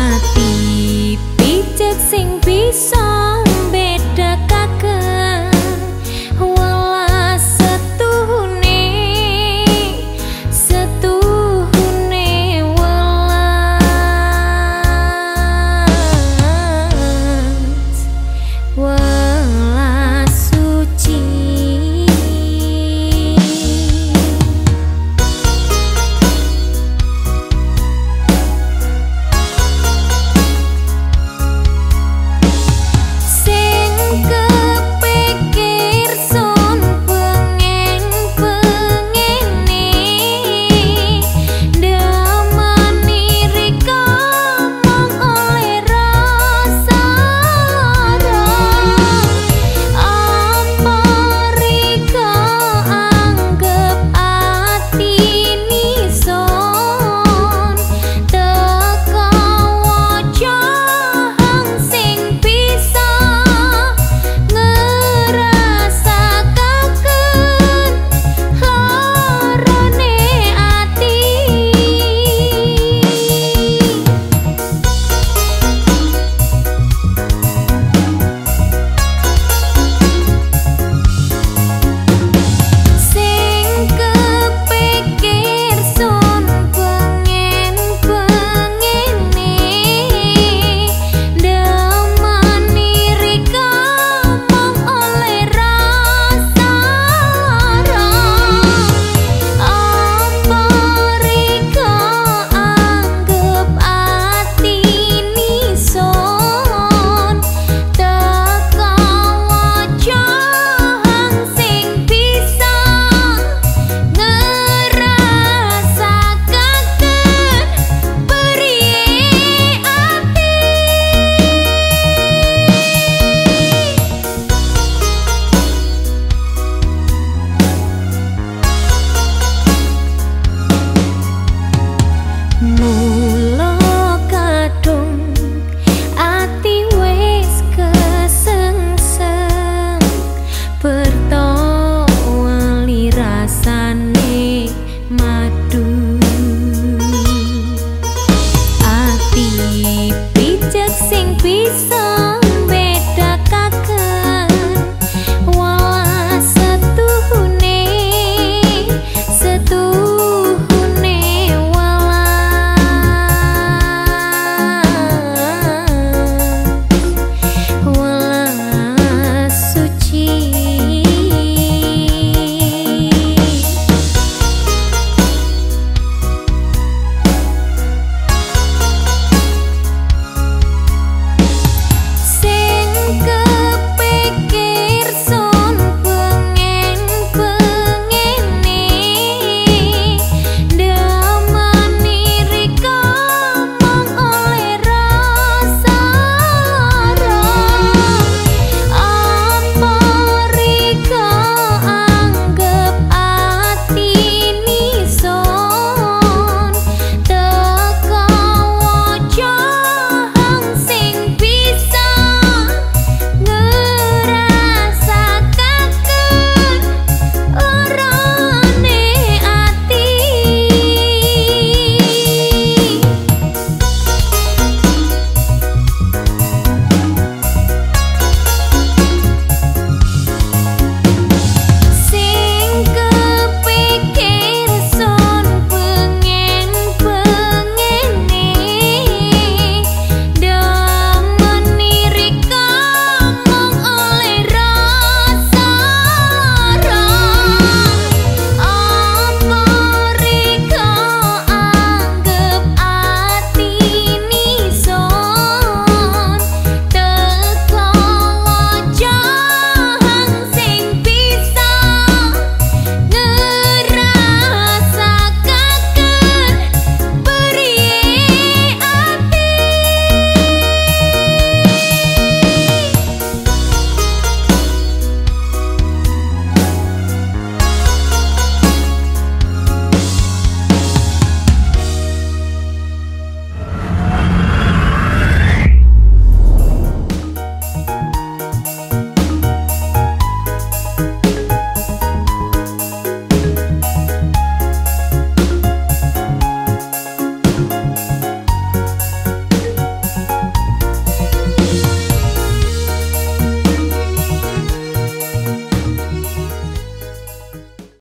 hati.